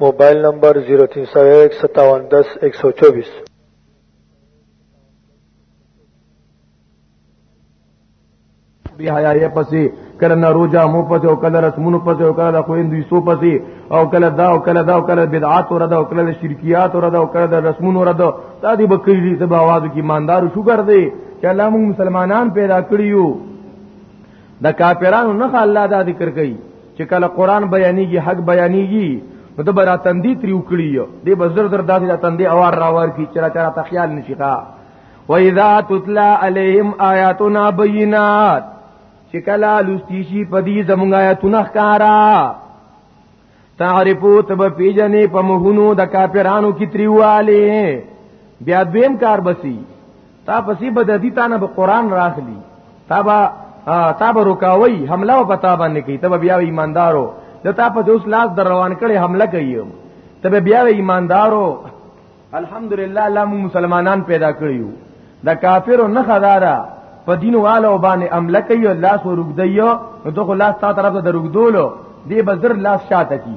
موبایل نمبر 03015710124 بیا حیا یې پسې کله ناروجا مو پسې او کله رسمونو پسې او کله خويندې سو پسې او کله دا او کله دا او کله بدعات ور ده او کله شرکیات ور ده او کله رسمونو ور ده دا دې بکری دې سبا आवाज کی ایماندار شکر دې چې الله موږ مسلمانان پیدا کړیو د کافرانو نه الله دا ذکر کوي چې کله قران بیانېږي حق بیانېږي نو د برا تندې تری وکړي دې بزر در داسې د تندې اوار راوار کی چر چر ته خیال نشي کا و اذا تتلى عليهم آیاتنا بینات چې کله لستی شي په دې زمونږ آیاتونه ښکارا تعرفو تب پیجنې په مهونو د کافرانو کی تریواله بیا دویم کار بسی تا پسې بددی تا نه به قران راخلی تا با تا به رکاوي حمله او پتا باندې کوي ته بیا ایماندارو د تا په دوس لاس در روان کړي حمله کوي ته بیا ایماندارو الحمدلله الله مو مسلمانان پیدا کړیو د کافرو نه خدارا په دین والو باندې عمل کوي الله سو رګدیو نو ته خلاص تا طرف ته رګدولو دی بزر لاس شاته کی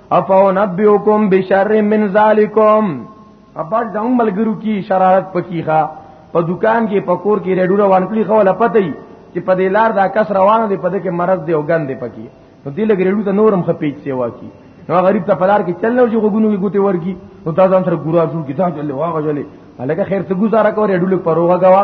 افو نبیوکم بشر من ذالکم اپاک زمون ملګرو کی شرارت پکیخه په دکان کې پکور کې ریډو روان کړی خو لا پته ای چې په دې لار دا کس روان دی په دې کې مرض دی او ګند دی پکی نو دې لګ ریډو ته نورم خپېچ سیوا کی نو غریب ته پلار کې چل نو چې غوګونو کې ګوتې ورکی نو تاسو هم سره ګورا جوړ کی دا چلې واغه چلې هلکه خیر ته گزاره کوي ډول پروغه غوا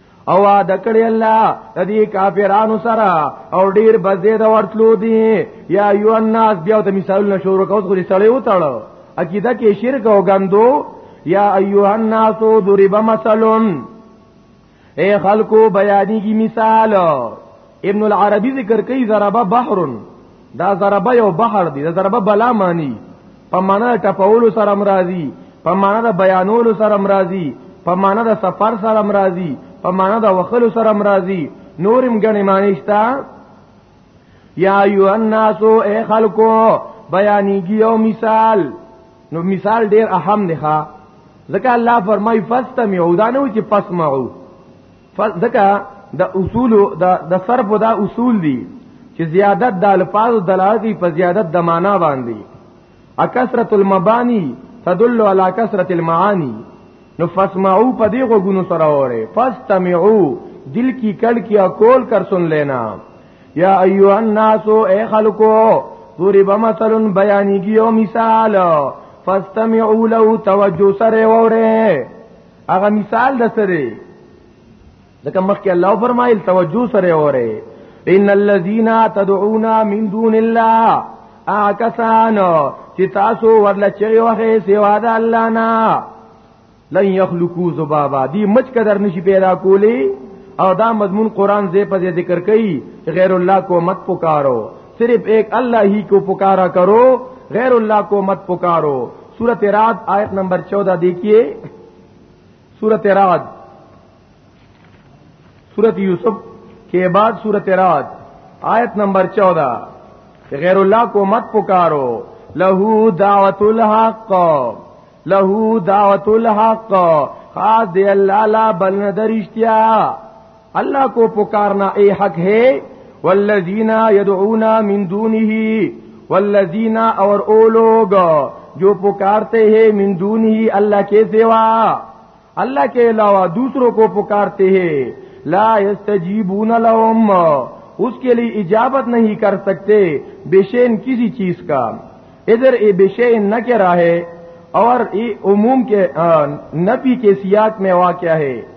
او وعده کړی الله د دې کافرانو سره او ډیر بزید ورتلو دي یا ایو الناس بیا د مثال نشور کوس غلی سړی وتاړو عقیده کې شرک او غندو یا ایو الناس ضرب مثلون اے خلقو بیانی کی مثال ابن العربی ذکر کئی ضربا بحرن دا ضربه یو بحر دی دا ضربه بلا معنی په معنا ټپولو سره مرادي په معنا د بیانولو سره مرادي په معنا د سفر سره مرادي په معنا د وخلو سره مرادي نورم غنی معنی شتا یا ایو الناس اے خلقو بیانیږي یو مثال نو مثال ډیر اهم دی ځکه الله فرمای فاستمعوا دا نه و چې پسمعوا فذکا د اصول د د صرف دا اصول دي چې زیادت د الفاظ دلالت په زیادت د معنا باندې اکثرت المبانی تدل علی کثرت المعانی نو فاسمعوا پدې غوګونو سره وره فاستمعوا دل کی کل کی اقول کر سن لینا یا ایو الناس اے خلقو دوری بمثلن بیانی کی یو مثال فاستمعوا له توجه سره وره هغه مثال د سره ځکه مخکې الله فرمایل توجه سره وره ان الذين تدعون من دون الله اکسان چې تاسو ورل چي وخه سوا د الله نه لن يخلقوا ذبابا دي مچ قدر نشي پیدا کولی او دا مضمون قران زې په ذکر کوي غیر الله کو مت پکارو صرف ایک اللہ ہی کو پکارا کرو غیر اللہ کو مت پکارو سورت رات آیت نمبر چودہ دیکھیے سورت رات سورت یوسف کے بعد سورت رات آیت نمبر چودہ غیر اللہ کو مت پکارو لہو دعوت الحق لہو دعوت الحق خاص اللہ لا بلن اشتیا اللہ کو پکارنا اے حق ہے والذین یدعونا من دونہی والذین اور او لوگ جو پکارتے ہیں من دونہی اللہ کے سوا اللہ کے علاوہ دوسروں کو پکارتے ہیں لا یستجیبون لهم اس کے لیے اجابت نہیں کر سکتے شین کسی چیز کا ادھر اے بے شین نہ کہہ رہا ہے اور ای عموم کے نفی کے سیاق میں واقع ہے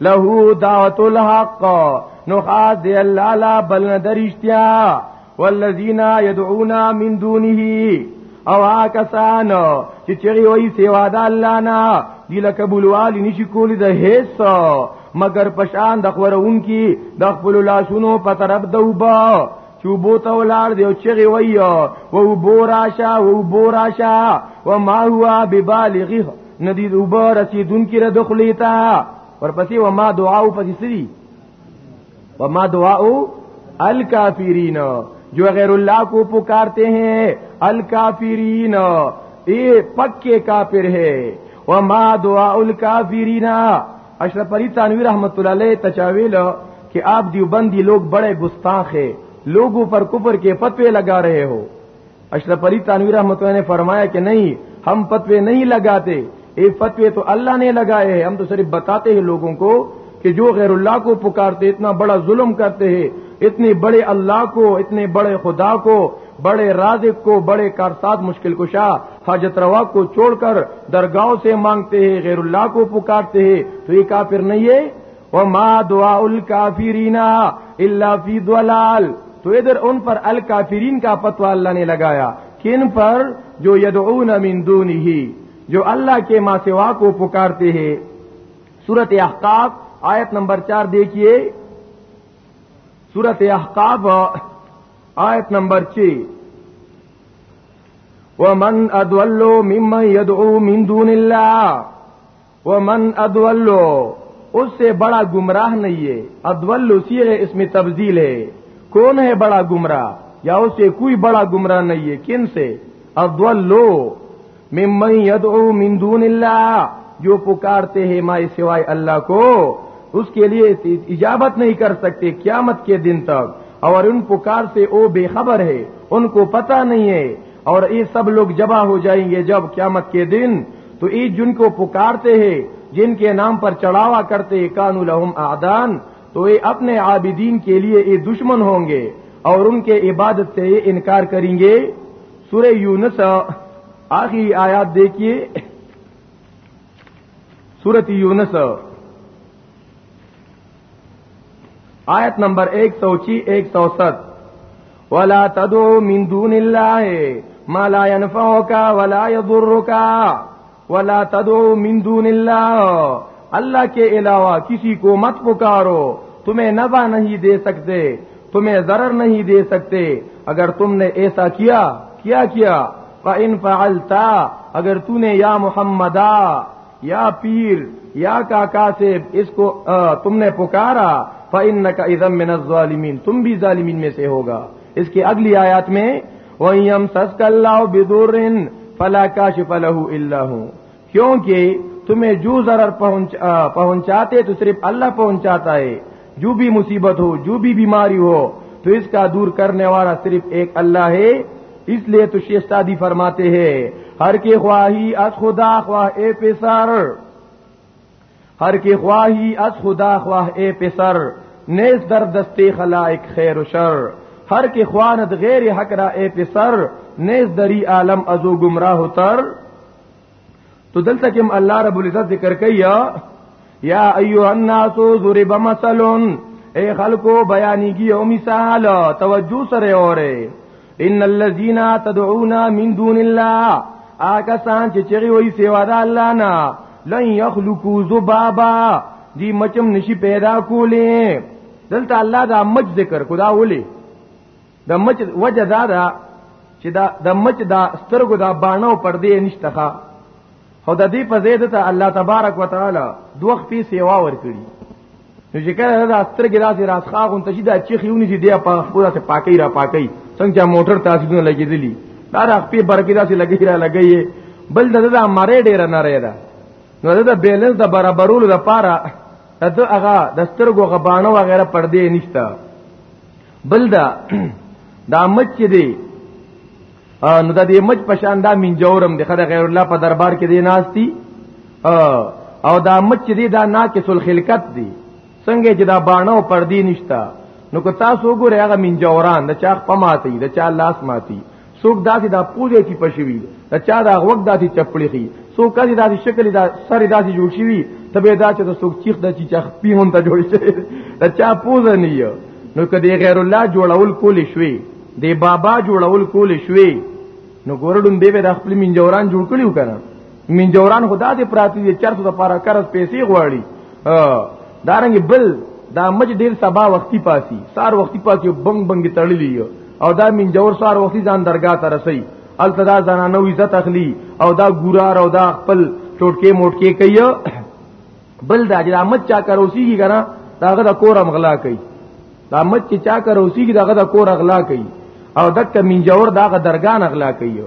له دعوت الحق نو خاص دی الله لا بل درشتیا والذین يدعون من دونه او آکسان چې چری وای سیوا د الله نه دی لکه بولوال نشي کولی د هیڅ مگر پشان د خورون کی د خپل لاسونو په طرف دوبا چوبو ته ولار دی او چری وای او بو راشه او بو راشه و ما هو ببالغه ندید او برسی دن کی را دخلیتا ورپسې و ما دعاو پسې سری و ما دعاو الکافرین جو غیر اللہ کو پکارتے ہیں الکافرین اے پکے کافر ہے و ما دعاو الکافرین اشرف علی تانوی رحمت اللہ علیہ تچاویل کہ آپ دیوبندی لوگ بڑے گستاخ ہیں لوگوں پر کفر کے پتوے لگا رہے ہو اشرف علی تانوی رحمت نے فرمایا کہ نہیں ہم پتوے نہیں لگاتے یہ فتوے تو اللہ نے لگائے ہیں ہم تو صرف بتاتے ہیں لوگوں کو کہ جو غیر اللہ کو پکارتے اتنا بڑا ظلم کرتے ہیں اتنے بڑے اللہ کو اتنے بڑے خدا کو بڑے رازق کو بڑے کرساد مشکل کشا حاجت روا کو چھوڑ کر درگاہوں سے مانگتے ہیں غیر اللہ کو پکارتے ہیں تو یہ کافر نہیں ہے وما دعاء الكافرین الا فی ضلال تو ادھر ان پر الکافرین کا فتوا اللہ نے لگایا کن پر جو یدعون من دونه جو اللہ کے ما سوا کو پکارتے ہیں سورت احقاف آیت نمبر چار دیکھیے سورت احقاف آیت نمبر چھ ومن ادولو ممن یدعو من دون اللہ و من ادولو اس سے بڑا گمراہ نہیں ہے ادول اس میں تبدیل ہے کون ہے بڑا گمراہ یا اسے کوئی بڑا گمراہ نہیں ہے کن سے اب لو لو یدعو او مندون اللہ جو پکارتے ہیں مائی سوائے اللہ کو اس کے لیے اجابت نہیں کر سکتے قیامت کے دن تک اور ان پکار سے او بے خبر ہے ان کو پتا نہیں ہے اور یہ سب لوگ جبا ہو جائیں گے جب قیامت کے دن تو یہ جن کو پکارتے ہیں جن کے نام پر چڑھاوا کرتے کان الحم آدان تو یہ اپنے عابدین کے لیے یہ دشمن ہوں گے اور ان کے عبادت سے یہ انکار کریں گے سورہ یونس آخری آیات دیکھیے سورت یونس آیت نمبر ایک سو چی ایک سو ست ولا تدو مندون مالا انفا کا ولابرو کا ولا تدو مندون اللہ کے علاوہ کسی کو مت پکارو تمہیں نبا نہیں دے سکتے تمہیں ضرر نہیں دے سکتے اگر تم نے ایسا کیا کیا کیا ان فعلتا اگر تو نے یا محمدا یا پیر یا کاسب اس کو تم نے پکارا فن کا پن میں ظالمین تم بھی ظالمین میں سے ہوگا اس کی اگلی آیات میں وہی ہم سچ اللہ بدور فلاں کا شفل اللہ کیونکہ تمہیں جو پہنچ پہنچاتے تو صرف اللہ پہنچاتا ہے جو بھی مصیبت ہو جو بھی بیماری ہو تو اس کا دور کرنے والا صرف ایک اللہ ہے اس لیے تو شیشتادی فرماتے ہیں ہر کے خواہی از خدا خواہ اے پیسر ہر کے خواہی از خدا خواہ اے پسر نیز در خلا ایک خیر و شر ہر کے خواند غیر حق را اے پسر نیز دری عالم ازو گمراہ تر تو دلته کې الله رب العزت ذکر کوي یا ایها الناس ضرب مثل اے خلکو بیانېږي یو مثال توجه سره اوره ان الذين تدعون من دون الله آګه سان چې چری وای سیوا د الله نه لن يخلقوا ذبابا دی مچم نشي پیدا کولې دلته الله دا مچ ذکر کو دا ولي د مچ وجه دا ده چې دا د مچ دا سترګو دا باڼو پر دې نشته ښا او د دې په زید ته الله تبارک وتعالي دوخ پی سیوا ور کړی نو چې کله دا سترګې داسې راس خاغون ته چې دا چې خيونی چې دی په خپل ته پاکي را پاکي څنګه موټر تاسو دونه لګېدلی دا را خپل برکې داسې لګې را لګې بل دا د مارې ډېر نه رې دا نو دا د بیلنس د برابرولو لپاره دا هغه د سترګو غبانو وغیرہ پردې نشته بل دا دا مچ چې دی نو دا دې مچ پشان دا من جورم دی خدای غیر الله په دربار کې دی ناشتي او دا مچ چې دی دا ناقص الخلقت دی څنګه چې دا باڼو پر دی نشتا نو که تاسو وګورئ هغه من جوران د چا په ماتي د چا لاس ماتي څوک داسې دا پوزې چې پښوي دا چا دا غوږ داسې چپړې خي څوک کړي داسې شکل دا سر داسې جوړ شي وي تبه دا چې څوک چیخ د چی چخ پی هون ته جوړ شي دا چا پوزه نه یو نو کدی غیر الله جوړول کول شوي دی بابا جوړول کول شوي نو ګورډون دی به د خپل منجوران جوړ کړیو کنه من جوران خدا دې پراتی دي چرته د پاره قرض پیسې غواړي دارنګ بل دا مج ډیر سبا وختي پاسي سار وختي پاسي بنګ بنګ تړلی او دا من جور سار وختي ځان درگاه ته رسي التدا زنانو عزت اخلي او دا ګورار او دا خپل ټوټکې موټکې کوي بل دا چې امت چا کروسیږي کنه داغه د کور امغلا کوي دا امت چې چا کروسیږي داغه د کور اغلا کوي او دک من جور داغه درگاه اغلا کوي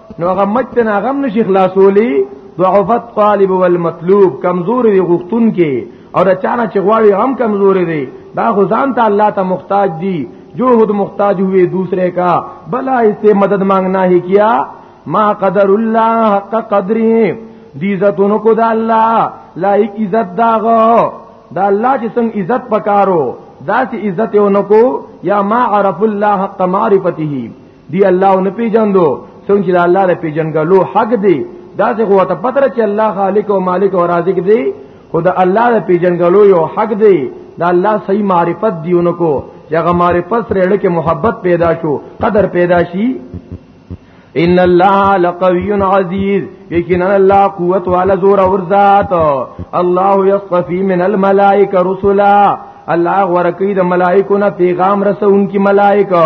نو هغه مجتن هغه نشي خلاصولي ضعفت طالب والمطلوب کمزور وي غختون کې او د چانه چې غواړي هم کمزور دي دا خو ځان ته الله ته محتاج دي جو خود محتاج ہوئے دوسرے کا بلا اس سے مدد مانگنا ہی کیا ما قدر اللہ حق قدری دی عزتونو کو دا اللہ لائک عزت داغو دا الله چې څنګه عزت پکارو دا چې عزت یې ونکو یا ما عرف الله حق معرفته دی الله نه پیجندو څنګه چې الله له پیجنګلو حق دی دا څه هو ته پتر چې الله خالق او مالک او رازق دی خدا الله له پیجنګلو یو حق دی دا الله صحیح معرفت دیونکو یغه معرفت سره لکه محبت پیدا شو قدر پیدا شي ان الله لقوی عزیز یقینا الله قوت والا زور اور ذات الله یصفی من الملائکه رسلا الله ورکی د ملائکو نه پیغام رسون کی ملائکه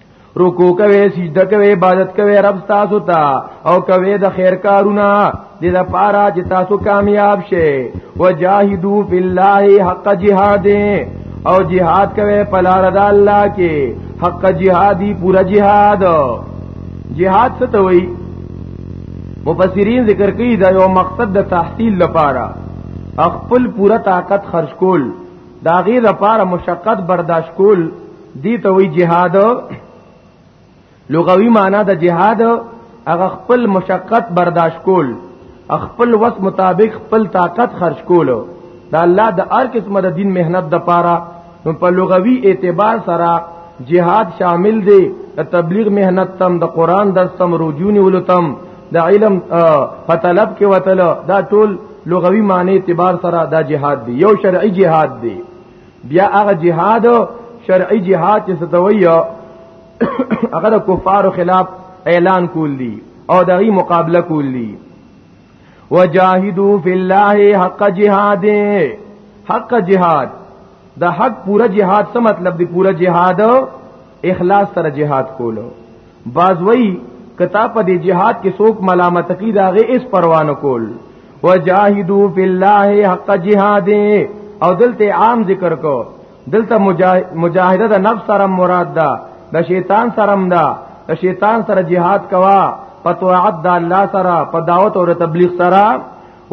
رکو کوي سجده کوي عبادت کوي رب تاسو ته او کوي د خیر کارونه د لپاره چې تاسو کامیاب شئ وجاهدوا فی الله حق جهاد او جهاد کوي په لار د الله کې حق جهادي پورا جهاد جهاد څه ته وایي مفسرین ذکر کوي دا یو مقصد د تحصیل لپاره خپل پورا طاقت خرج کول دا غیر لپاره مشقت برداشت کول دی ته وی جهاد لغوي معنی د جهاد هغه خپل مشقت برداشت کول خپل وس مطابق خپل طاقت خرج کول دا الله د هر قسمه د دین مهنت د پاره نو په لغوي اعتبار سره جهاد شامل دی د تبلیغ مهنت تم د قران درس تم رجونی ولتم د علم په طلب کې وتل دا ټول لغوي معنی اعتبار سره دا جهاد دی یو شرعي جهاد دی بیا هغه جهاد شرعي جهاد چې ستوي هغه د کفارو خلاف اعلان کول دي او دغه مقابله کول دي وجاهدوا فی الله حق جهاد حق جهاد د حق پورا جهاد څه مطلب دی پورا جهاد اخلاص سره جهاد کولو باز وی کتا په دې جهاد کې څوک ملامت کی داغه اس پروا نه کول وجاهدوا فی الله حق جهاده او دلته عام ذکر کو دلته مجاهده د نفس سره مراد ده د شیطان سره ده د شیطان سره jihad کوا پتوعد د الله سره په دعوت او تبلیغ سره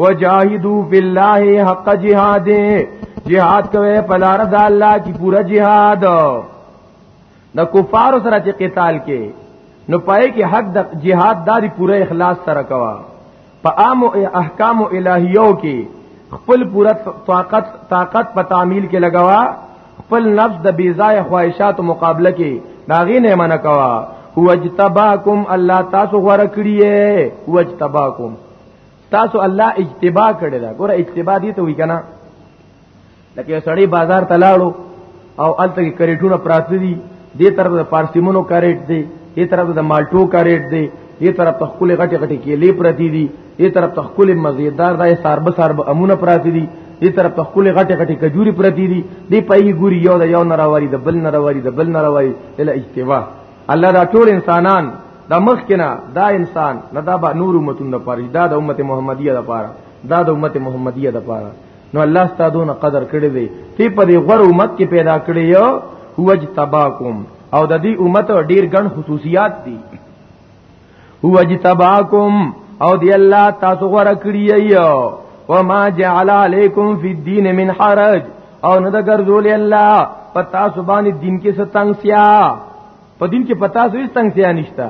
وجاهدوا فی الله حق جهاده jihad کوي په لار د الله کی پورا jihad د کفارو سره چې قتال کې نو پای کې حق د جهاد داری پوره اخلاص سره کوا په عام احکام الهیو کې خپل پوره طاقت طاقت په تعمیل کې لگاوا خپل نفس د بیزای خواهشات مقابله کې داغې نه منع کوا هو اجتباکم الله تاسو غوړه کړی هو اجتباکم تاسو الله اجتبا کړی دا ګوره اجتبا دي ته وی کنه لکه سړی بازار ته لاړو او الته کې کریټونه پراته دي دې طرف د پارسیمونو کریټ دی دې طرف د مالټو کریټ دی دې طرف ته خپل غټي غټي کېلې پراتی دي دې طرف ته خپل مزیدار دای سارب سارب امونه پراتی دي دې طرف ته خپل غټي غټي کجوري پراتی دي دې پای ګوري یو د یو نراواري د بل نراواري د بل نراواري ال اجتماع الله دا ټول انسانان دا مخ کنا دا انسان نه دا با نور امتون د پاره دا د امت محمدیه د پاره دا د امت محمدیه د پاره نو الله ستادو نه قدر کړی دی تی په دې غور امت کې پیدا کړی یو هو اجتباکم او د دې امت ډیر ګڼ خصوصیات دي هو اجتباکم او دی الله تاسو غور کړی یو وما جعل علیکم فی الدین من حرج او نه د ګرځول الله پتا سبحان دین کې ستنګ سیا په دین کې پتا سوې ستنګ سیا نشتا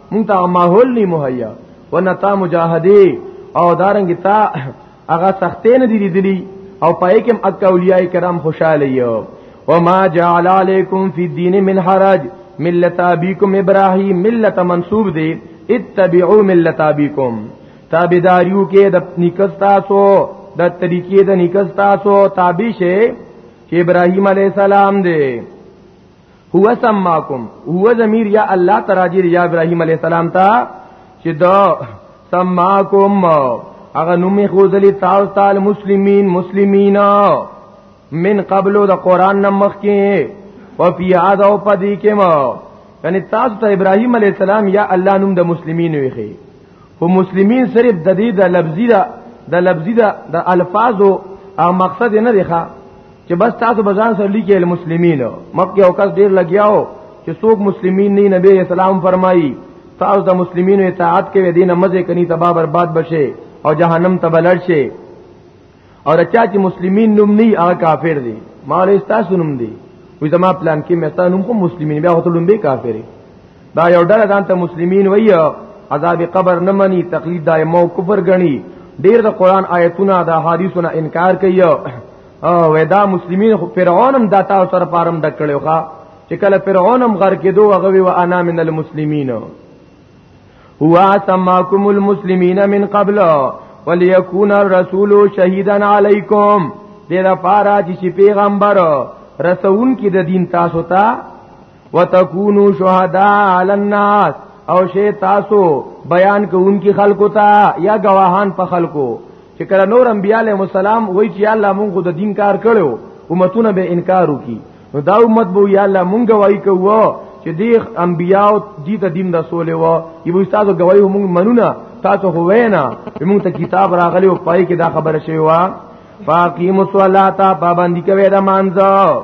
مونږ ته ماحول نه مهیا ونتا مجاهدی او دارنګ تا هغه سختې نه دي لیدلي او پای کې اک اولیاء کرام خوشاله یو وما جعل علیکم فی الدین من حرج ملت ابیکم ابراهیم ملت منسوب دی اتبعوا ملت ابیکم تابعداریو کې د نکاس تاسو د طریقې د نکاس تاسو تابع شي چې ابراهیم علی السلام دی هو سماکم هو ضمیر یا الله تراجی یا ابراهیم علی السلام تا چې دا سماکم هغه نوم خو ځلی تاسو تعال مسلمین مسلمینا من قبلو د قران نمخ کې او فی هذا او پدی کې ما یعنی تاسو ته ابراهیم علی السلام یا الله نوم د مسلمین ویخی او مسلمین صرف د دې د لفظی د د لفظی د الفاظو او مقصد نه دی ښا چې بس تاسو بزان سره لیکي المسلمین مکه او کس ډیر لګیاو چې څوک مسلمین نه نبی اسلام فرمایي تاسو د مسلمانینو اطاعت کوي دینه مزه کني تبا برباد بشي او جهنم ته بلړ شي او رچا چې مسلمین نوم نه هغه کافر دي مال تاسو نوم دي وې زما پلان کې مې تاسو نوم کوم مسلمین بیا هوتلم به کافر دا یو ډله ځان ته مسلمین وایي عذاب قبر نه مني تقلید دایمو کفر غني ډیر د قران آیتونه د حدیثونو انکار کوي او ودا مسلمین خو فرعون هم دا تاسو سره پارم ډکړیو ښا چې کله فرعون هم غر کېدو هغه وی وانا من المسلمین هو سماکم المسلمین من قبل وليكون الرسول شهيدا عليكم دې دا پارا چې پیغمبر رسول کې د دین تاسو ته وتكونوا شهداء على الناس او شی تاسو بیان کوونکی خلکو ته یا گواهان په خلکو چې کله نور انبیاله مسالم وای چې الله مونږ د دین کار کړو امتونه به انکار وکي نو دا امت بو یا الله مونږ وای کوو چې دی انبیاو دی ته دین رسول و یو استاد گواہی مونږ منونه تاسو خو وینا مونږ ته کتاب راغلی او پای کې دا خبره شوی و فاقیم الصلاۃ پابندی کوي د مانځو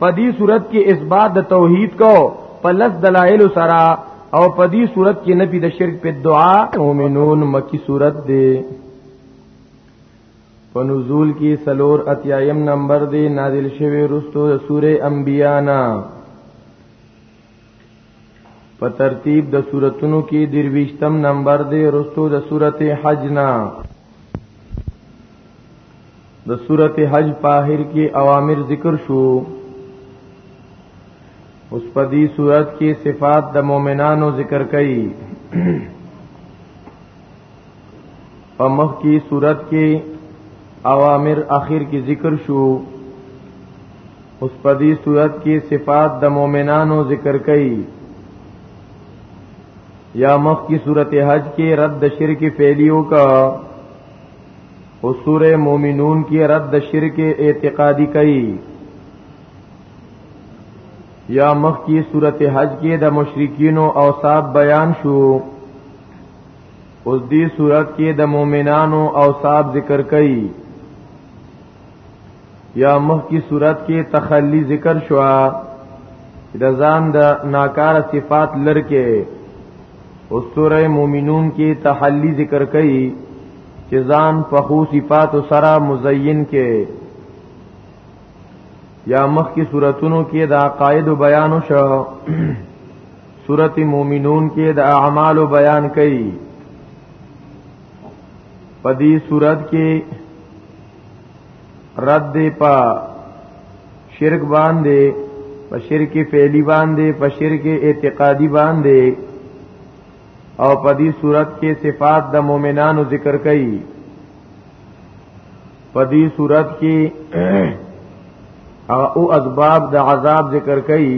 په دې صورت کې اثبات د توحید کو په لس دلایل سره او په دې صورت کې نبی د شرک په دعا مؤمنون مکی صورت دی په نزول کې سلور اتیایم نمبر دی نازل شوی رستو د سوره انبیاء نه په ترتیب د سوراتونو کې درویشتم نمبر دی رستو د سورته حج نه د سورته حج په اخر کې اوامر ذکر شو اوس په دې صورت کې صفات د مؤمنانو ذکر کړي په مخ کې صورت کې اوامر اخر کې ذکر شو اوس په دې صورت کې صفات د مؤمنانو ذکر کړي یا مخ کی صورت حج کې رد شرک فعلیو کا او سوره مومنون کې رد شرک اعتقادی کړي یا مخ کی صورت حج کې د مشرکین او اوصاف بیان شو اوس دې صورت کې د مؤمنانو اوصاف ذکر کړي یا مخ کی صورت کې تخلی ذکر شوا د ځان د ناکار صفات لرکه او سوره مومنون کې تحلی ذکر کړي چې ځان په خو صفات سره مزین کې یا مخ کی صورتونو کې د عقاید بیان شو سورت مومنون کې د اعمال بیان کړي په دې صورت کې رد دی په شرک باندې په شرک فعلی باندې په شرک اعتقادي باندې او په دې صورت کې صفات د مؤمنانو ذکر کړي په دې صورت کې او اسباب د عذاب ذکر کړي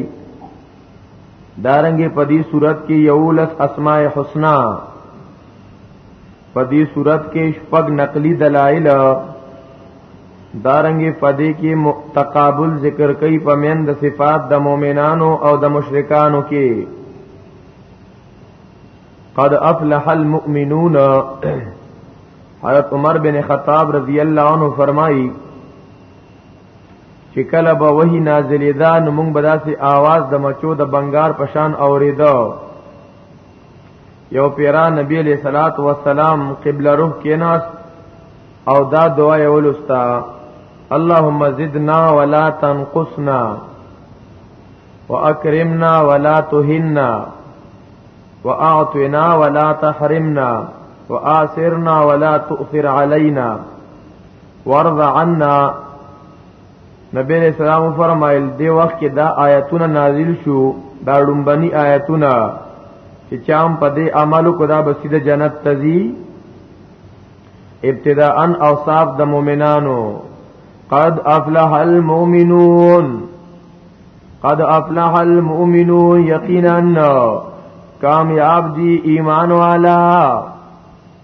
دارنګه په دې صورت کې یو لس اسماء الحسنا په دې صورت کې شپږ نقلی دلایل دارنګې پدې کې تقابل ذکر کوي په من د صفات د مؤمنانو او د مشرکانو کې قد افلح المؤمنون حضرت عمر بن خطاب رضی الله عنه فرمایي چې کله به وਹੀ نازلې ده نو موږ به داسې आवाज د مچو د بنگار پشان اوریدو یو پیران نبی علیہ الصلات والسلام قبله روح کې ناس او دا دعا یې ولستا اللهم زدنا ولا تنقصنا واكرمنا ولا تهنا واعطنا ولا تحرمنا وآثرنا ولا تؤثر علينا وارض عنا نبی علیہ السلام فرمایل دی وخت کې دا آیتونه نازل شو دا ډومبني آیتونه چې چام په دې عملو کو دا بسید جنت تزي ابتداء اوصاف د مؤمنانو قد افلح المؤمنون قد افلح المؤمنون یقینا کامیاب دی ایمان والا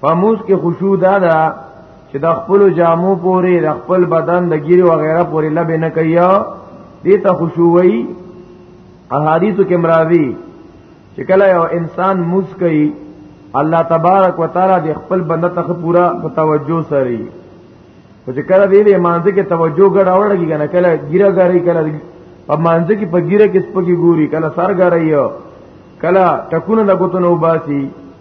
په موس کې خشوع دا ده چې د خپل جامو پورې د خپل بدن د ګیرو وغیرہ پورې لب نه کوي دې ته خشوع وي احادیثو کې مراوي چې کله یو انسان موس کوي الله تبارک وتعالى د خپل بنده ته پورا توجه سره او چې کله دې مانځ کې توجه غړاوړ لګي کنه کله ګیره غړي کله په مانځ کې په ګیره کې سپږي ګوري کله سر غړي کله ټکونه د ګوتنو باسي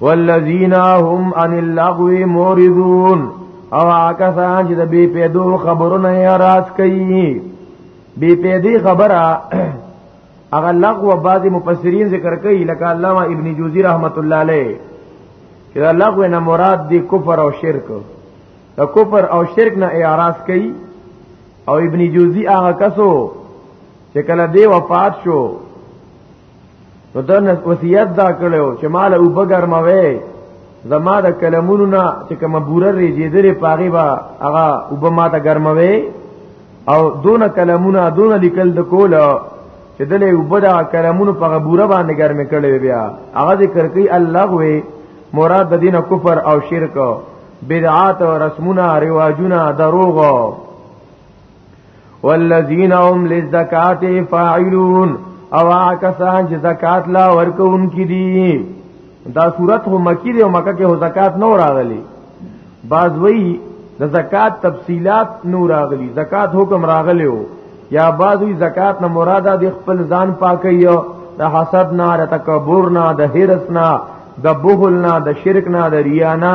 والذین هم عن اللغو موردون او آکسان چې د بی پیدو خبرونه یا راز کوي بی پیدی خبره اغه لغو بعضی مفسرین ذکر کوي لکه علامه ابن جوزی رحمت الله علیه چې لغو نه مراد دی کفر او شرک د کفر او شرک نه اعراض کوي او ابن جوزی هغه کسو چې کله دی وفات شو نو دا وصیت دا کړو چې مال او بګر موي زما د کلمونو نه چې کوم بوره ریجیدلې پاغي با هغه او به ما ته ګرموي او دون کلمونه دون لیکل د کول چې دلې او بدا کلمونو په غبوره باندې ګرمه کړي بیا هغه ذکر کوي الله وي مراد د دین کفر او شرک بدعات او رسمونه رواجونه دروغ والذین هم للزکات فاعلون او کسان چې زکات لا ورکون کی دي دا صورت هو مکی دی او مکه کې هو زکات نه راغلی باز وی د زکات تفصيلات نو راغلی زکات حکم راغلی وو یا باز وی زکات نه مراد د خپل ځان پاکي د حسد نه د تکبر نه د هرس نه د بخل نه د شرک نه د ریا نه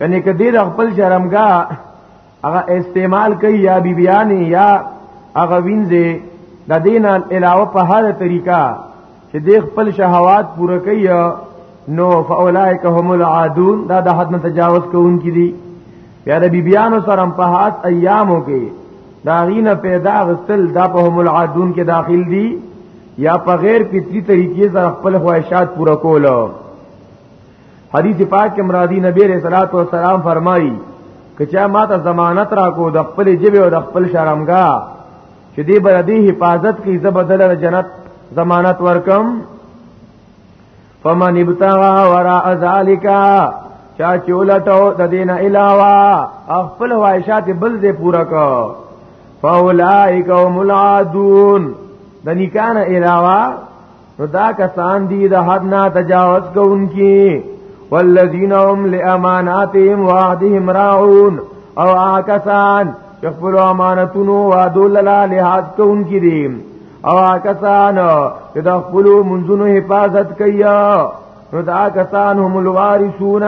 یعنی که دې د خپل شرمګاه هغه استعمال کوي یا بیبیانی یا هغه وینځي د دین علاوه په هر طریقه چې د خپل شهوات پوره کوي نو فاولائک هم العادون دا د حد نه تجاوز کوونکي دي بیا د بیبیانو سره په حات ایامو کې دا غینه پیدا غسل دا په هم العادون کې داخل دي یا په غیر فطری طریقې سره خپل خواهشات پوره کولو حدیث پاک کې مرادی نبی علیہ الصلوۃ والسلام فرمایي کچا ما ته ضمانت را کو د خپل جبه او د خپل شرمګا چې دې بر دې حفاظت کی زبدل جنت ضمانت ورکم فمن ابتغى وراء ذلك چا چولټو د دین علاوه خپل خواهشات بل دې پورا کو فاولائک هم العادون د نکانه علاوه نو دا کسان دی د حد نه تجاوز کوونکی والذین هم لاماناتهم وعدهم راعون او آکسان چې خپل امانتونو وعدو للا لحاظ کوونکی دي او آکسان چې د خپل منځونو حفاظت کوي نو دا کسان هم الوارثون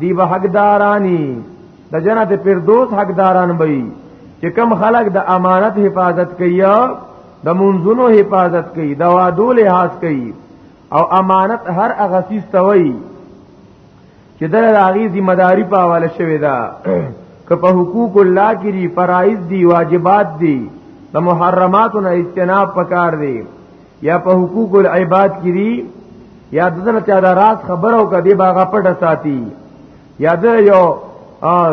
دی به حقدارانی د جنت پردوس حقداران وي چې کم خلق د امانت حفاظت کوي د منځونو حفاظت کوي د وادو لحاظ کوي او امانت هر هغه سیس توي چې د هغه ذمہ داری په حواله شوی دا که په حقوق الله کې دی فرایض دی واجبات دی د محرماتو نه اجتناب پکار دی یا په حقوق العباد کې دی یا دغه چا دا راز خبرو کدی باغه پټه ساتي یا د یو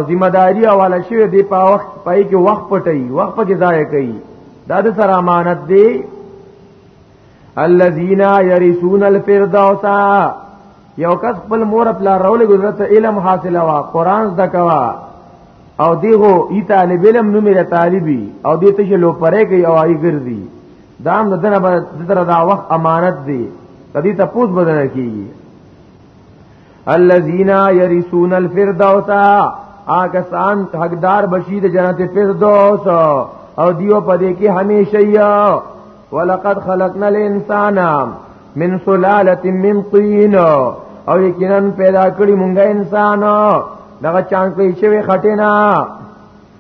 ذمہ داری حواله شوی دی په وخت پای کې وخت پټي وخت پکې ضایع کوي دا د سره امانت دی الذين يرثون الفردوس یو کس خپل مور خپل راولې ګذرت علم حاصله وا قران زده کوا او دیغو ای طالب علم نو میرا طالبی او دې ته لو پرې کوي او ای ګرځي دام دنه به دتر دا وخت امانت دی کدی ته پوس بدل کیږي الذين يرثون الفردوس آګه سان حقدار بشید جنت فردوس او دیو پدې کې همیشه یا ولقد خلقنا الانسان من سلاله من طين او یقینا پیدا کړی مونږه انسان دغه چانکې شوی خټینا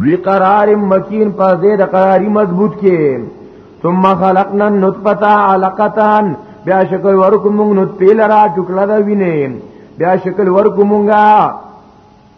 وی قرار مکین پا زید قراری مضبوط کې ثم خلقنا النطفه علقه بیا شکل ورکو موږ نطفه لرا ټکړه دا وینې بیا شکل ورکو موږ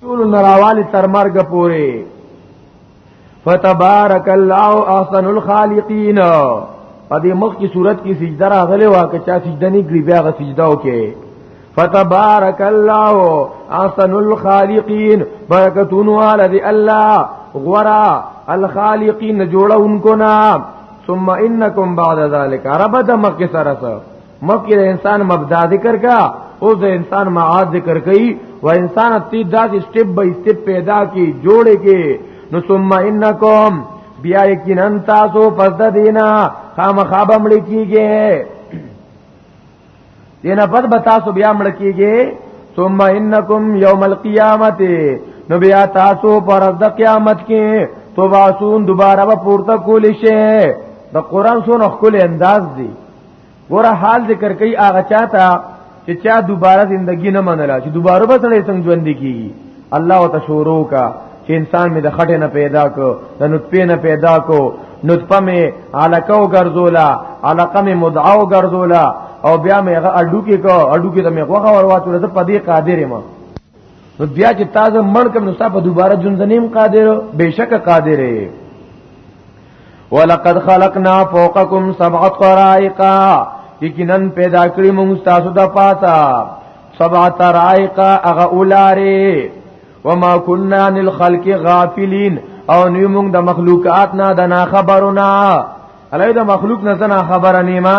ټول نراوالی تر مرګ پورې فتبارک الله احسن الخالقین په دې مخ کی صورت کې سجده راغلی وا که چا سجده نه کړی بیا غ سجده وکي فتبارک الله احسن الخالقین برکتون والا دی الله غورا الخالقین جوړونکو نا ثم انکم بعد ذلک رب د مخ سره مکه د انسان مبدا ذکر کا او د انسان معاد ذکر کئ و انسان تی دا سټپ بای سټپ پیدا کی جوړه کی نو ثم انکم بیا یقینا تاسو پس د دینا خامخاب مړ کیږي دینا پد به تاسو بیا مړ کیږي ثم انکم یوم القیامت نو بیا تاسو پر د قیامت کې تو باسون دوباره به پورته کول شي د قران سونه خپل انداز دی ګوره حال ذکر کوي هغه چاته چې چا دوباره زندگی نه منله چې دوباره به سړی څنګه ژوند کیږي الله وتشورو کا چې انسان مې د خټه نه پیدا کو د نطفه نه پیدا کو نطفه مې علقه او ګرځولا علقه مې مدعا او ګرځولا او بیا مې هغه اډو کې کو اډو کې ته مې غوغه ورواچول زه په دې قادر یم نو بیا چې تازه مړ کم نو تاسو دوباره جنزنیم قادر بهشکه قادر ولقد خلقنا فوقكم سبع طرائق یقینا پیدا کړی موږ تاسو د پاتا سبع طرائق اغه اولاره وما كنا عن الخلق غافلين او نو موږ د مخلوقات نه د نا خبرونه الای د مخلوق نه زنا خبره نیما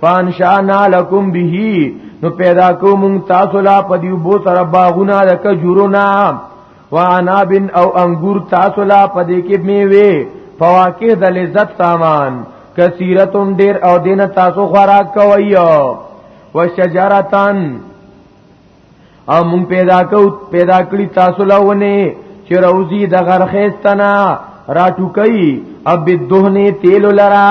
فانشانا لکم به نو پیدا کو مونږ تاسو لا په دې بو سره باغونه د کجورنا وعناب او انګور تاسو لا په دې کې میوه فواکه د لذت سامان کثیرتون ډیر او دین تاسو خوراک کوي او شجرتان او مونږ پیدا کو پیدا کړی تاسو لا ونه چې روزي د غرخېستنا راټوکې اب دهنه تیل لرا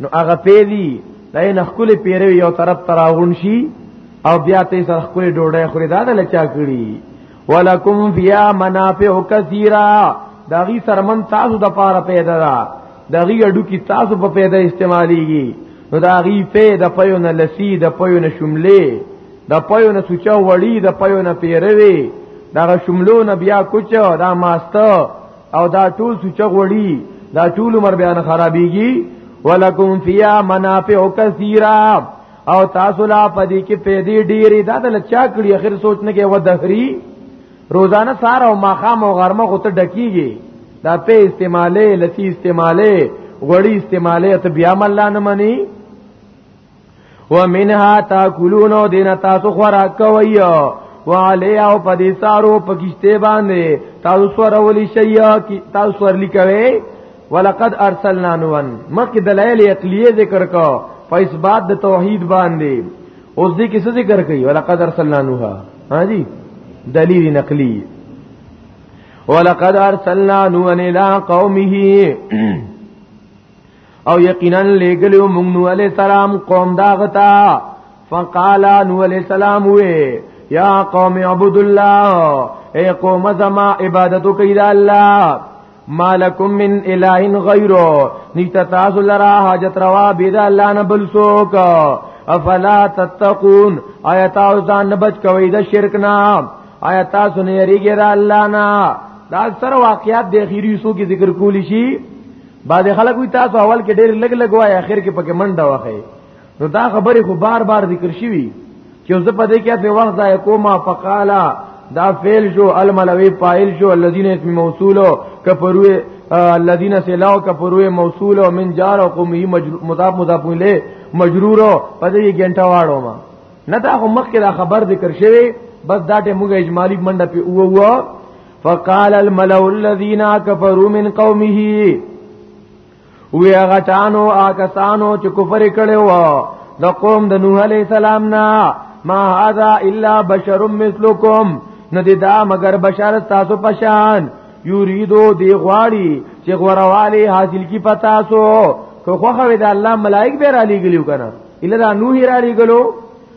نو هغه پیلی دای نه خپل پیروي یو طرف تراغون شي او بیا ته سره خپل ډوډۍ خوري دا د لچا کړی ولکم فیا منافع کثیره داغي سرمن تاسو د پاره پیدا ده داغي اډو کی تاسو په پیدا استعمالیږي نو داغي په د پيو نه لسی د پيو نه شملې د پيو نه سوچا وړي د پيو نه پیروي دا شملو نه بیا کوچو دا ماسته او دا ټول سوچ غوړي دا ټول عمر بیان خرابيږي ولکم فیا منافع کثیره او تاسو لا پدې کې پیدې ډېری دا د لچا کړی اخر سوچ نه کې و دهری روزانه سار او ماخام او غرمه خو ته ډکیږي دا په استعماله لسی استعماله غړی استعماله ته بیا مل نه منی ومنها تاکلون او دین تاسو خوراک کوي وعلی او پدې سارو پکشته باندې تاسو سورولي شي کی تاسو سورلی کوي ولقد ارسلنا نوان مخکې دلایل عقلیه ذکر کو په اثبات د توحید باندې اوس دې کیسه ذکر کوي ولقد ارسلنا نوها ها جی دلیل نقلی ولقد ارسلنا نوان الى قومه او یقینا لګلو مونږ نو علی سلام قوم دا غتا فقال نو علی سلام وی یا قوم عبد الله اے قوم زما عبادت کوي دا الله مالکم من الہ غیره نشتا تاسو لرا حاجت روا بيد الله نه بل سوک افلا تتقون آیا تاسو ځان نه بچ کوئ د شرک نه آیا تاسو نه یریږئ د الله نه دا اکثر واقعیات د اخیری سو کې ذکر کولی شي بعد خلک وي تاسو اول کې ډېر لګ لګ وای اخر کې پکې منډه وخی نو دا خبره خو بار بار ذکر شوی چې زه په دې کې په وخت ځای کومه فقالا دا فعل شو الملوی فاعل شو الذين اسم موصول کفروا الذين سلاو کفروا موصول من جار او قومه مضاف مضاف الیه مجرور په دې ګنټه واړو ما نه دا خو مخکې دا خبر ذکر شوی بس دا ټه موږ اجمالی منډه په او او فقال الملأ الذين كفروا من قومه وی هغه ټانو آکسانو چې کفر کړي وو د قوم د نوح علی السلام نه ما هذا الا بشر مثلکم ندی دا مگر بشر تاسو پشان یریدو دی غواړي چې غوروالی حاصل کی پتا سو خو خو خو دا الله ملائک به را لګلیو کنه الا نوح را لګلو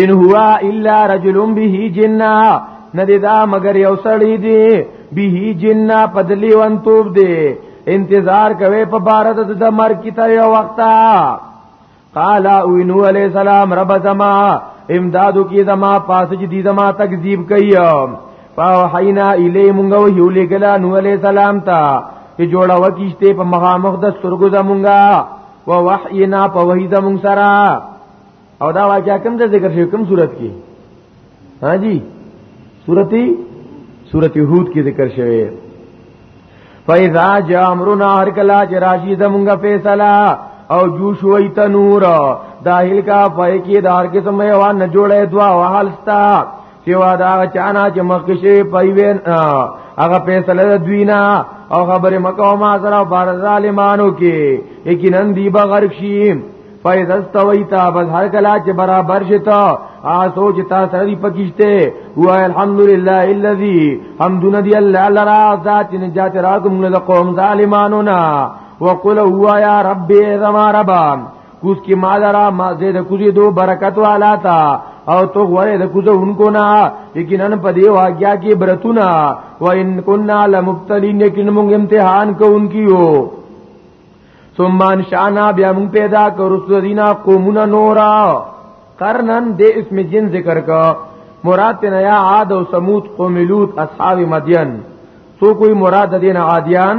ان هو الا رجل به جنہ ندی دا مگر یو سړی دی به جنہ پدلی وان توب دی انتظار کوي په بارد د مرګ کی ته یو وخت قال او نو علی السلام رب زما امدادو کی زما پاس چې دی زما تکذیب کوي فاوحینا الی مونږ او یو لګلا نو علی السلام ته چې جوړه وکیشته په مخامخ د سترګو زمونږه و وحینا په وحی زمون سره او دا واقعیا کوم د ذکر شوی کوم صورت کې ها جی سورتی سورتی هود کې ذکر شوی فاذا جاء امرنا هر کلا چې راشي زمونږه فیصله او جوش وای تنور داخل کا پای کې دار کې سمې وان نه جوړې دوا وحالستا سیوا دا چانا چې مخکشه پایوین هغه فیصله دوینا او خبر مکو ما سره بار ظالمانو کې یقینا دی بغرق شي فیض استویتا بس هر کلا چې برابر شتا آ سوچ تا سره دی پکشته هو الحمدلله الذی حمدنا دی الله لرا ذات نجات راکم له قوم ظالمانو نا وقل هو یا ربی زما ربا کوز کی مال را ما دې د کوزي دو برکت والا تا او تو غوړې د کوزه انکو نه یقینا په دې واقعیا کې برتونا و ان كنا لمبتلین یقینا موږ امتحان کوونکیو ثم انشانا بیا موږ پیدا کړو سدینا قومنا نورا قرنن دې اسم جن ذکر کا مراد تینا یا عاد او سمود قوم لوط اصحاب مدین سو کوئی مراد دین عادیان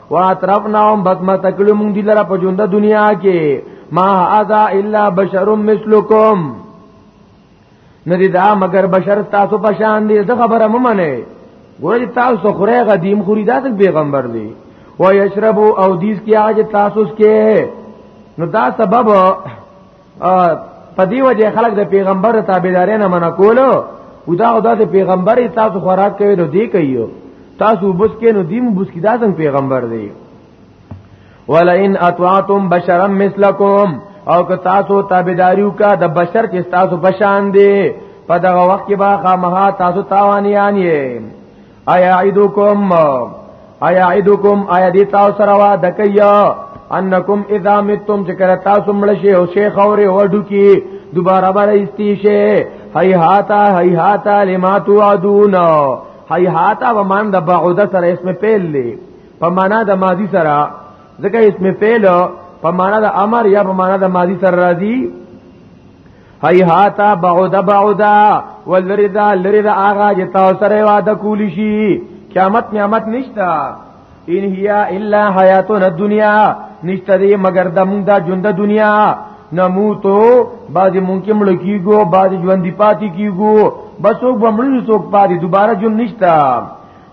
واطرفناهم بکما تکلو مونږ دي لره په ژوند دنیا کې ما اذا الا بشر مثلکم ندی دا مگر بشر تاسو په شان دي زه خبره ممنه ګورې تاسو خوره قدیم خوري دا پیغمبر دی و یشربو او دیس کیا چې تاسو کې نو دا سبب په دی وجه خلک د پیغمبر تابعداري نه منع کولو او دا او دا د پیغمبر تاسو خوراک کوي نو دی کوي تاسو بوس کې نو دیم بوس کې دا څنګه پیغمبر دی ولئن اطعتم بشرا مثلکم او که تاسو تابعداریو کا د بشر چې تاسو بشان دی په دغه وخت کې با خامها تاسو تاوانیان یې ایا عیدکم ایا عیدکم ایا دی تاسو سره وا دکیا انکم اذا متم چې کړه تاسو مړ شي او شیخ اورې وډو کی دوباره بار استی شي هی هاتا هی هاتا لما توعدون هی هاتا و مان د بعوده سره اسم پیل لی په معنا د ماضی سره ځکه اسم فعل په معنا د امر یا په معنا د ماضی سره راځي هیهاتا بعد بعدا ولری دا لری دا آغا جتا سره واده کولی شي قیامت نعمت نشتا ان هي الا حیاتنا الدنیا نشته دی مگر د موږ د ژوند د دنیا نموتو بعضی ممکن مړ کیګو بعضی ژوند دی پاتې کیګو بس وګ بمړ څوک پاتې دوباره ژوند نشته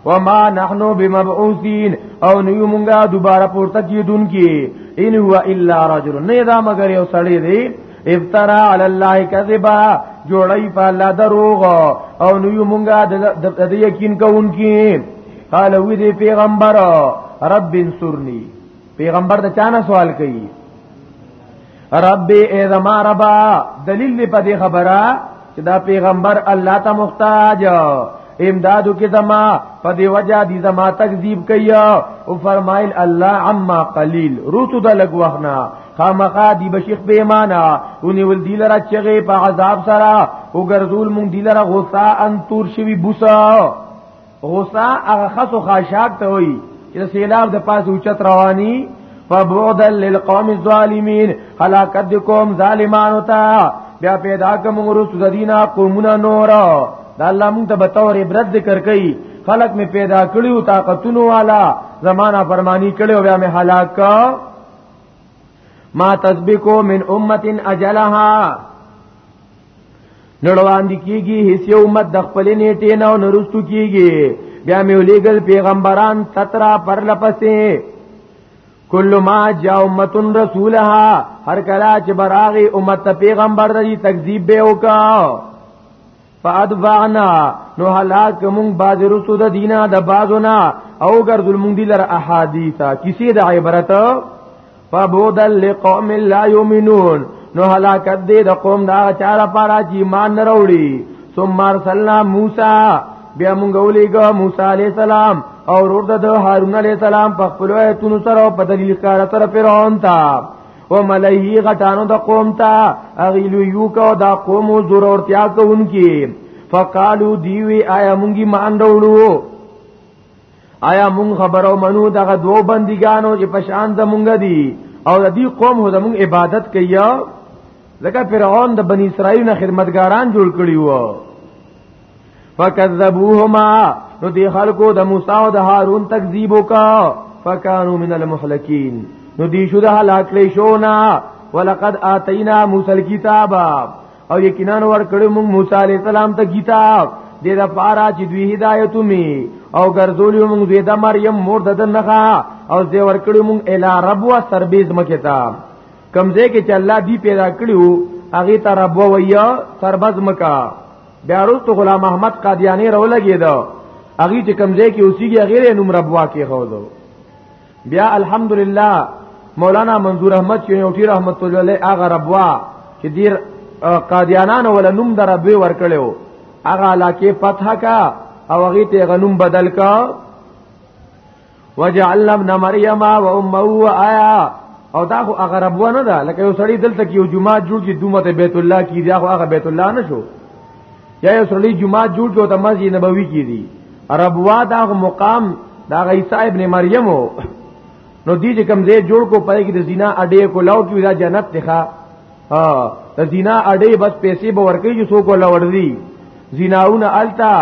وما نحنو بمبعوثین او نیو مونږه دوباره پورته کیدون کی ان هو الا رجل نه دا مگر یو سړی دی افترا علی الله کذبا جوړی په الله دروغ او نیو مونږه د یقین کوونکی قال وی دی پیغمبر رب انصرنی پیغمبر د چانه سوال کوي ربي اے زما ربا دلیل په دې خبره چې دا پیغمبر الله ته محتاج امدادو کې زما په دې وجہ دي زما تکذیب کوي او فرمایل الله عما قلیل روتو د لګ وحنا خامخا دی بشیخ بیمانا اونی ول دی لرا چغه په عذاب سره او ګرځول مونږ دی لرا غوسه ان تور شوی بوسا غوسا هغه خاصو خاشاک ته وای چې سیلاب د پاسه اوچت رواني فبعدا للقوم الظالمين هلاکت کوم ظالمانو ته بیا پیدا کوم رسو ددینا قومنا نور دا الله مونږ ته بتور عبرت ذکر کړي خلق می پیدا کړیو طاقتونو والا زمانہ فرمانی کړیو بیا می هلاک ما تسبقو من امه اجلها نړوان دي کیږي هیڅ یو امت د خپل نیټه نه نرستو کیږي بیا مې ولېګل پیغمبران تترا پر لپسې کل ما جا امتن رسولها هر کلا چې براغي امت پیغمبر دی تکذیب به وکا فادفعنا نو هلاک مونږ باز رسو د دینه د بازونه او ګرځول مونږ دلر احادیثه کسی د عبرت فبودا لقوم لا یؤمنون نو هلاکت دې د قوم دا چار پارا چې ایمان نه وروړي ثم ارسلنا موسی بیا مونږ ولېګا موسی عليه السلام او ورور د هارون عليه السلام په خپل ایتونو سره او په دلیل کار سره فرعون ته او ملایي غټانو د قوم ته اغیلو یو کو دا قوم زور اورتیا کوونکی فقالو دیوی آیا مونږی مان وروړو آیا مونږ خبرو منو دغه دوو بندګانو چې پشان د مونږ دي او د دې قوم هو زمونږ عبادت کوي لکه فرعون د بنی اسرائیل نه خدمتګاران جوړ کړی وو فکذبوهما نو دی خلکو د موسی او د هارون تکذیب وکا فکانو من المحلکین نو دی شو د هلاک لې شو نا ولقد اتینا موسی الكتاب او یقینا ور کړو موږ موسی علی السلام ته کتاب دې د پارا چې دوی هدایت می او ګرځولیو موږ دوی د مریم مور د نخا او دې ور کړو موږ الی رب و سربیز مکه تا کمزه کې چې الله دی پیدا کړو هغه ته رب و ویا سربز مکه بیا وروسته غلام احمد قادیانی راولګید هغه چې کمزه کې اوسېږي هغه نوم رب واکه هو دو بیا الحمدلله مولانا منظور احمد چې یو ټیر رحمت الله علیه هغه ربوا چې دیر قادیانان ول نوم در ربوي ورکړو هغه علاقه فتح کا او هغه ته غنوم بدل کا وجعلنا ابن مریم و امه و آیا او دا خو هغه ربوا نه ده لکه یو سړی دلته کې یو جمعه جوړ کی دومره بیت الله کی دا خو هغه بیت الله نه شو یا یو سړی جمعه جوړ کړو ته مسجد نبوي کې دي ربوا دا مقام دا عیسی ابن مریم وو نو دې چې کوم ځای جوړ کو پای کې د زنا اډې کو لاو کې دا جنت ښه ها د زنا اډې بس پیسې به ورکې جو سو کو لاوړ دي زناونه التا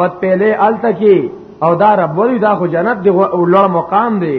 بد پهله التا کې او دا رب ولی دا خو جنت دی او لوړ مقام دی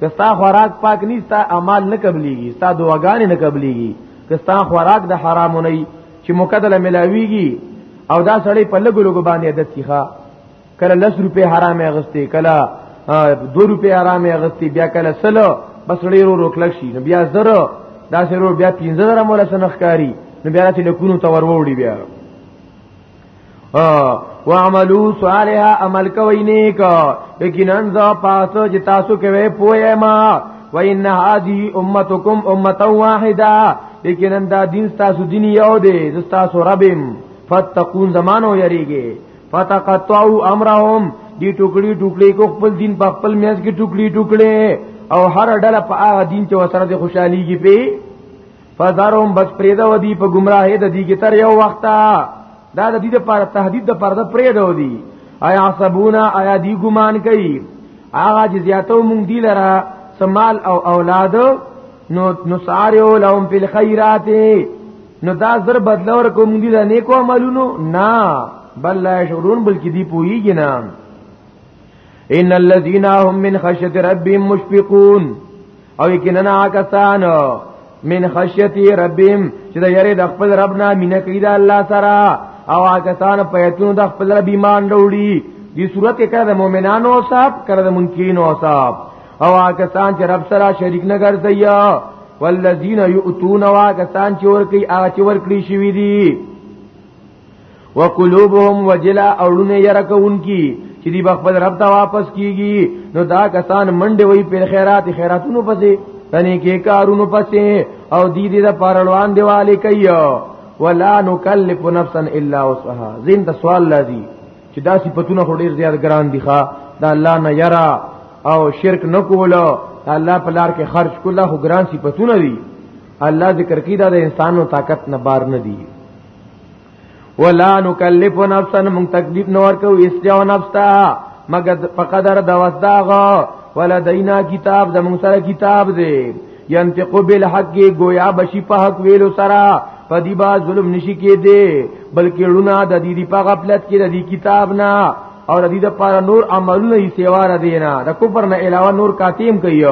کستا خوراک پاک نیستا اعمال نه قبليږي ستا دعاګانې نه قبليږي کستا خوراک د حرام نه چې مقدله ملاويږي او دا سړی په لګو لګو باندې عادت کیخه کله لس روپې حرام اغستې کله دو روپې حرام اغستې بیا کله سلو بس لري رو روکلک شي نو بیا زره دا سره بیا 15000 مولا سنخکاری نو بیا ته لکونو تور وړي بیا واعملوا صالحا عمل کوي نیک لیکن انځ پاسو چې تاسو کوي پوهه ما وان هذه امتکم امه واحده لیکن دا دین تاسو دین یو دی تاسو ربم فتقون زمانو یریږي فتقطعوا امرهم دی ټوکړي ټوکړي کو خپل دین په خپل میز کې ټوکړي ټوکړي او هر ډله په هغه دین چې وسره د خوشحاليږي په فزارهم بس پریدا ودی په گمراهی د دې کې تر یو وخت دا د دې لپاره تهدید د پرده پریدا ودی آیا حسبونا آیا دی ګمان کوي هغه چې زیاتو مونږ دی لره سمال او اولاد نو نساریو لهم فی الخیرات نو دا زر بدلور کوم دی له نیکو عملونو نه بل لا شعورون بلکې دی پویږي نه ان الذين هم من خشيه ربهم مشفقون او یقینا کسان من خشیتی ربهم چې د یری د خپل رب نه مینه کوي د الله سره او هغه سان په یتون د خپل رب ایمان وروړي دې صورت کې کړه د مؤمنانو او صاحب کړه د منکرینو او صاحب او هغه سان چې رب سره شریک نه ګرځي والذین یؤتون واکسان چې ورکی هغه چې ورکړي شوی دي وقلوبهم وجلا اولونه يرکون کی چې دی خپل رب ته واپس کیږي نو دا کسان منډه وي په خیرات خیراتونو پسې تنه کې کارونو پسې او دی دې د پرلوان دیواله کوي ولا نکلف نفسا الا وسعها زین د سوال لذي چې دا صفاتونه خو ډیر زیات ګران دي ښا دا الله نه یرا او شرک نه کوله الله په لار کې خرج کوله خو ګران صفاتونه دي الله ذکر کی دا د انسانو طاقت نه بار نه دي ولا نکلف نفسا من تکلیف نور کو اس جو نفس تا مگر په قدر د وسداغه ولدینا کتاب زمون سره کتاب دی ينتق بالحق گویا بشی په حق ویلو سره پدی با ظلم نشی کې دی بلکې لونه د دې دی په غفلت کې د دې کتاب نه او د دې لپاره نور عملونه یې سیوار دینه د کفر نه علاوه نور کاتیم کوي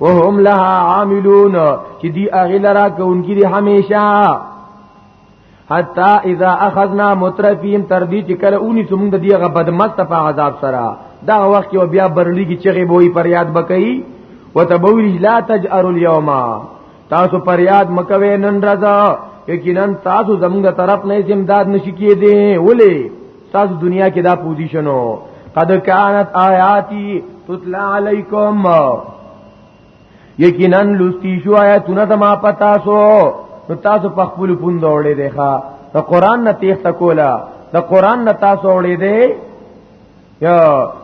وهم لها عاملون چې دی اغه لرا کوونکی دی همیشه حتا اذا اخذنا مترفين تر دې چې کله اونې سمون د دیغه بدمست په عذاب سره دا وخت کې بیا برلی کې چغه بوئی پر یاد بکئی وتبوی لا تجر اليوم تاسو پر یاد مکوي نن رضا یقینا تاسو زموږ طرف نه امداد نشی کیدې ولې تاسو دنیا کې دا پوزیشن او قد کانت آیاتی تطلع علیکم یقینا لستی شو آیاتونه ته ما پتا سو نو تاسو په خپل پوند وړې دی ښا د قران نه تیخت کولا د قران نه تاسو وړې دی یا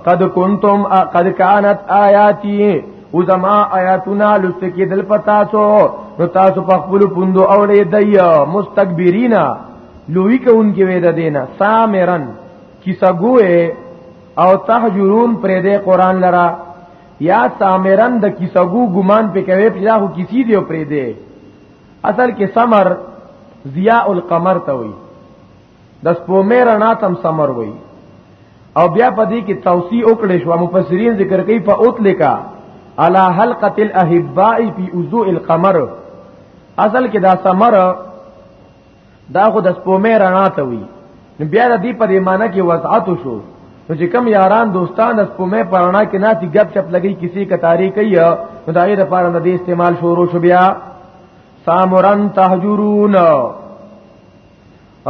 قد کنتم قد کانت آیاتی او زما آیاتونه لست کې دل پتا سو نو تاسو په خپل پوند وړې دی مستكبرینا لوی کوونکی وې د دینه سامرن کیسه ګوې او تهجرون پرې دې قران لرا یا سامرن د کیسه ګو ګمان په کوي په لاهو کیسی دی پرې دې اصل کې سمر ضیاء القمر ته وي د سپومې رڼا تم سمر وي او بیا په دې کې توسیع وکړې شو مفسرین ذکر کوي په اوت لیکا علا حلقه الاحباء فی عضو القمر اصل کې دا سمر دا خو د سپومې رڼا ته وی نو بیا د دې په دې معنی کې وضعت شو نو چې کم یاران دوستان د سپومې په رڼا کې ناسي غب چپ لګي کسی کتاری کوي نو دا یې لپاره د استعمال شروع شو بیا سامرن تهجرون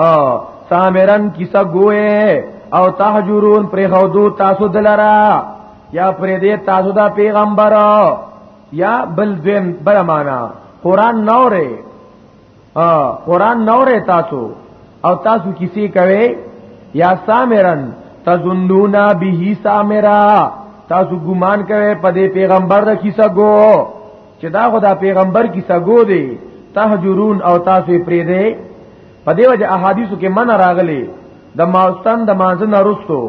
او سامرن کیسه ګوې او تهجرون پر خودو تاسو دلرا یا پر دې تاسو دا پیغمبر یا بل دویم بل معنا قران نوره قران نورې تاسو او تاسو کیسې کوي یا سامرن تظنونا به سامرا تاسو ګمان کوي په دې پیغمبر د کیسه گو چې دا خدا پیغمبر کیسه گو دی تهجرون او تاسو پرې دی په دې وجه احادیثو کې من راغلي د ماستان د مانځنه رستو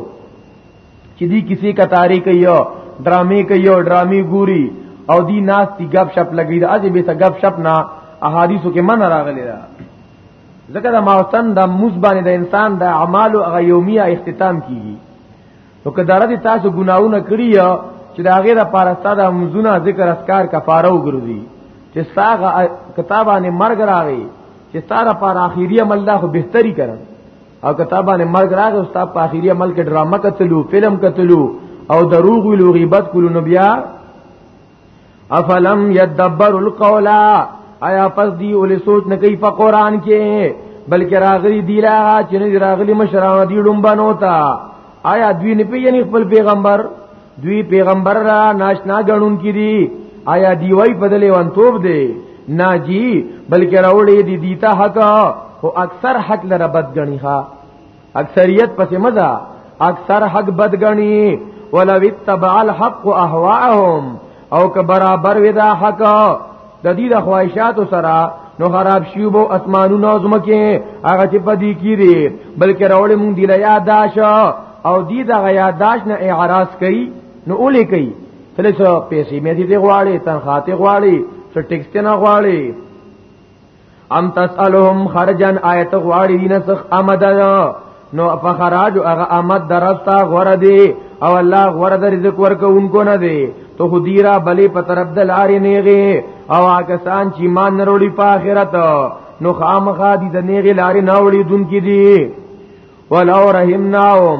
چې دی کسی کا تاریخ کوي ډرامې کوي ډرامې ګوري او دی ناس دی غب شپ لګی دا اځه به ته غب شپ نه احادیثو کې من راغلی دا ځکه دا ماوتن دا مزبانه د انسان د اعمال او غیومیه اختتام کیږي نو که درته تاسو ګناونه کړی چې دا غیر پارستا د مزونه ذکر اسکار کفاره وګرځي چې ساغه کتابانه مرګ راغی چې ستاره پر اخیری عمل دا خو بهتري کړم او کتابانه مرګ راغی او تاسو په اخیری عمل کې ډرامه کتلو فلم کتلو او دروغ ویلو غیبت کولو نو بیا افلم یدبر القول آیا پس دی ول سوچ نه کوي په قران کې بلکې راغلی دی لا چې نه راغلی مشران دی ډومبانو تا آیا دوی نه پیژني خپل پیغمبر دوی پیغمبر را ناشنا غنون کړي آیا دی وای په دلې وانتوب دی نه جی بلکې راوړې دي دیتا حق او اکثر حق لره بد غني ها اکثریت پسې مزه اکثر حق بد غني ولو اتبع الحق اهواهم او که برابر ودا حق د دې د خواهشات سره نو خراب شیو بو اسمانو نظم کې هغه چې پدی کیری بلکې راولې مونږ دی لا یاداش او دی دا یاداش نه اعراض کړي نو اولې کړي تل څه پیسې مې دې غواړي تنخواه ته غواړي څه ټیکس ته نه غواړي ام تسالهم خرجا آیت غواړي دینه سخ امد نو فخراج هغه امد درستا غور دی او الله غور د رزق ورکوونکو نه دی تو خدیرا بلی په طرف د لارې نیغه او آکسان چې مان نروړي په آخرت نو خامخا دي د نیغه لارې نه وړي دن کې دي ولو رحمناهم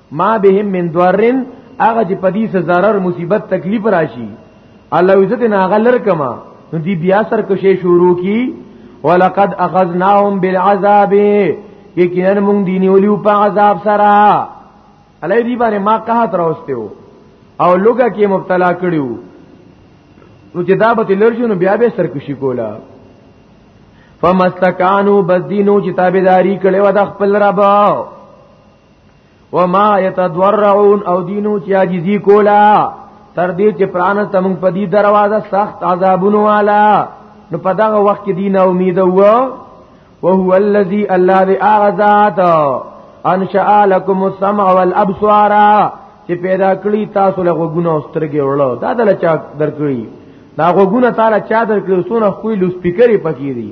ما بهم من ضرن هغه چې پدی سه zarar مصیبت تکلیف راشي الله عزت نه غلر کما نو دی بیا سر کشه شروع کی ولقد اخذناهم بالعذاب یقینا موږ دیني ولیو په عذاب سره علی دی باندې ما قحط راوسته او لوګه کې مبتلا کړیو نو چې دا به لرشو نو بیا به سرکشي کولا فمستکانو بس دینو چې تابعداري کړي و د خپل رب وما يتضرعون او دینو چې عاجزي کولا تر دې چې پران تمون په دې دروازه سخت عذابونو والا نو په دغه وخت کې دین امید وو وهو الذي الله ذي اعزات انشاء لكم السمع والابصار چې پیدا کړی تاسو له غوګونو او سترګې وړو دا دل چا درکړي دا غوګونه تعالی چا درکړي سونه خوې لو سپیکرې پکې دي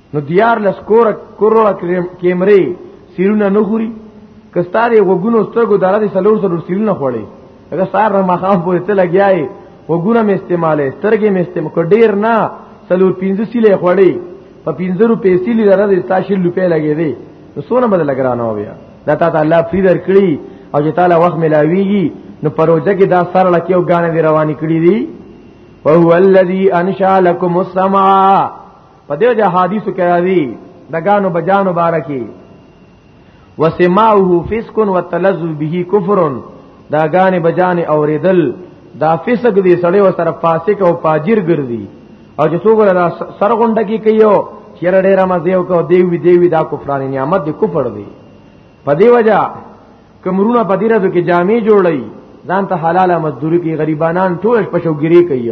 نو دیار لس کور کورو کیمرې سیرونه نه خوري کستاره وګونو سترګو دره دي سلور سلور سیرونه خوړي هغه سار ما خام پورې ته لګیاي وګونه مې استعماله سترګې مې استعمال کو ډیر نه سلور 15 سیلې خوړي په 15 روپې سیلې دره دي تاشل روپې لګې دي نو سونه بدل لګرانه و بیا دا تا الله فری در کړی او چې تعالی وخت ملاویږي نو پروژه کې دا سر لکه او غانې روانې کړې دي وهو الذي انشا لكم السماء په دې د حدیثو کې راځي دګانو بجانو بارکی وسماعه فسق وتلذذ به کفر دا غانې بجانې اوریدل دا فسق دی سړی وسره فاسق او فاجر ګرځي او چې څوګل دا سرغونډه کې کوي او چیر ډیره مزه او کو دیوی دیوی دا کفرانی نعمت دی کفر دی په دی وجہ کمرونه په دې راځو کې جامې جوړي ځان ته حلاله مزدوري کې غریبانان ټول پښوګری کوي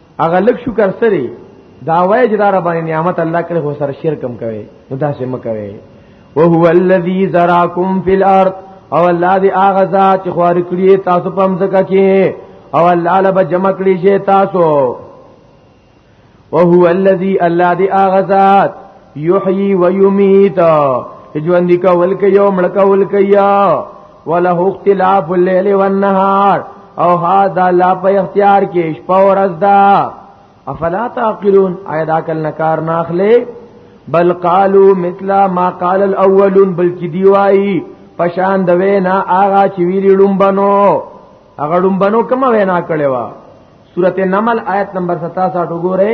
هغه لک شکر سره دا وای چې دا ربانه نعمت الله کړې هو سره شرک هم کوي نو دا سم کوي او هو الذی زراکم فی الارض او الله دې هغه ذات چې خوار کړی تاسو په مزګه کې او الله لبا جمع کړی شي تاسو او هو الذی الله دې هغه ذات یحیی و یمیت ژوند کول کې یو مړ کول کې یا وله اختلاف الليل والنهار او هاذا لا په اختیار کې شپه او ورځ دا افلا تعقلون آیا دا کل نکار ناخلې بل قالو مثل ما قال الاولون بلکې دی وایي پشان د وینا آغا چې ویلی ډومبنو هغه ډومبنو کوم وینا کړي وا سورته نمل آیت نمبر 67 وګورئ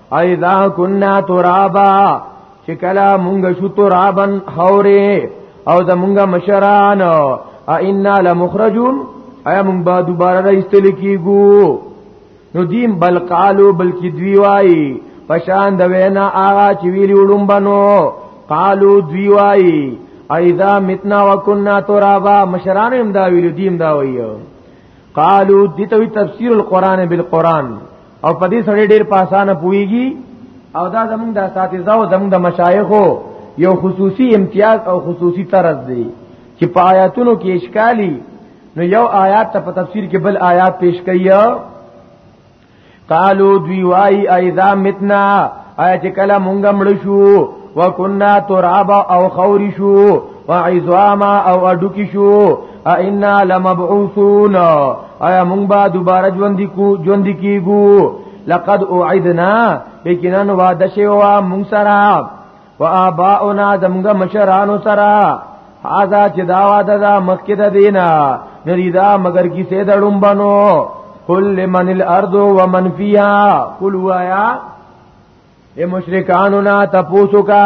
اذا كنا ترابا چې کلا مونږ شو ترابن خورې او د مونږ مشران ا انا لمخرجون ایا مونږ به دوباره راستل کیګو نو دیم بل قالو بلکې دوی وای پشان د وینا آغا چې ویلی وډم بنو قالو دوی وای اذا متنا وکنا ترابا مشران هم دا ویلو دیم دا وایو قالو دته تفسیر القران بالقران او په دې سره ډیر په اسانه پويږي او دا زمونږ د اساتذه او زمونږ د مشایخو یو خصوصي امتیاز او خصوصي طرز دی چې په آیاتونو کې اشکالی نو یو آیات ته په تفسیر کې بل آیات پیش کړي قالو دوی وای ایذا متنا آیا چې کله مونږ مړ شو وکنا تراب او خور شو وعظاما او اډو کی شو ائنا لمبعوثون ایا مونږ به دوباره ژوند کو ژوند کیګو لقد اوعدنا یقینا وعده شوا مونږ سره واباؤنا زمونږ مشرانو سره هاذا چې دا وعده دا مخکې د دینا نریدا مگر کی سه دړم بنو قل لمن الارض ومن فيها قل وایا اے مشرکانو نا تپوسو کا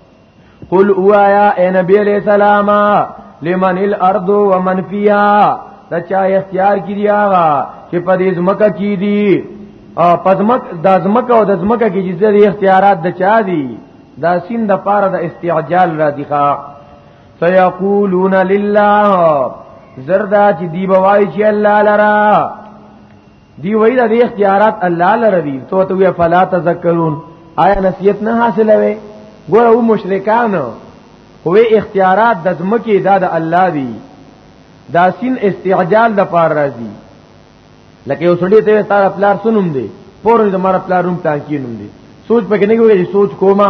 قل اوایا اے نبی علیہ السلام لمن الارض ومن فیها دا چا اختیار کړی هغه چې په دې ځمکه کې دي او په ځمک د ځمکه او د ځمکه کې چې د اختیارات د چا دي دا سین د پاره د استعجال را دي ښا سيقولون لله زردا چې دی بوای چې الله لرا دی وای دا دی اختیارات الله لره دی تو ته وی فلا تذکرون آیا نصیحت نه حاصله وي ګور او مشرکان هو اختیارات د زمکی دا د الله دی دا سین استعجال د پار راځي لکه یو سړی ته تار پلار سنوم دی پورې د مر پلار روم تانکی نوم دی سوچ پکې نه کوي سوچ کوما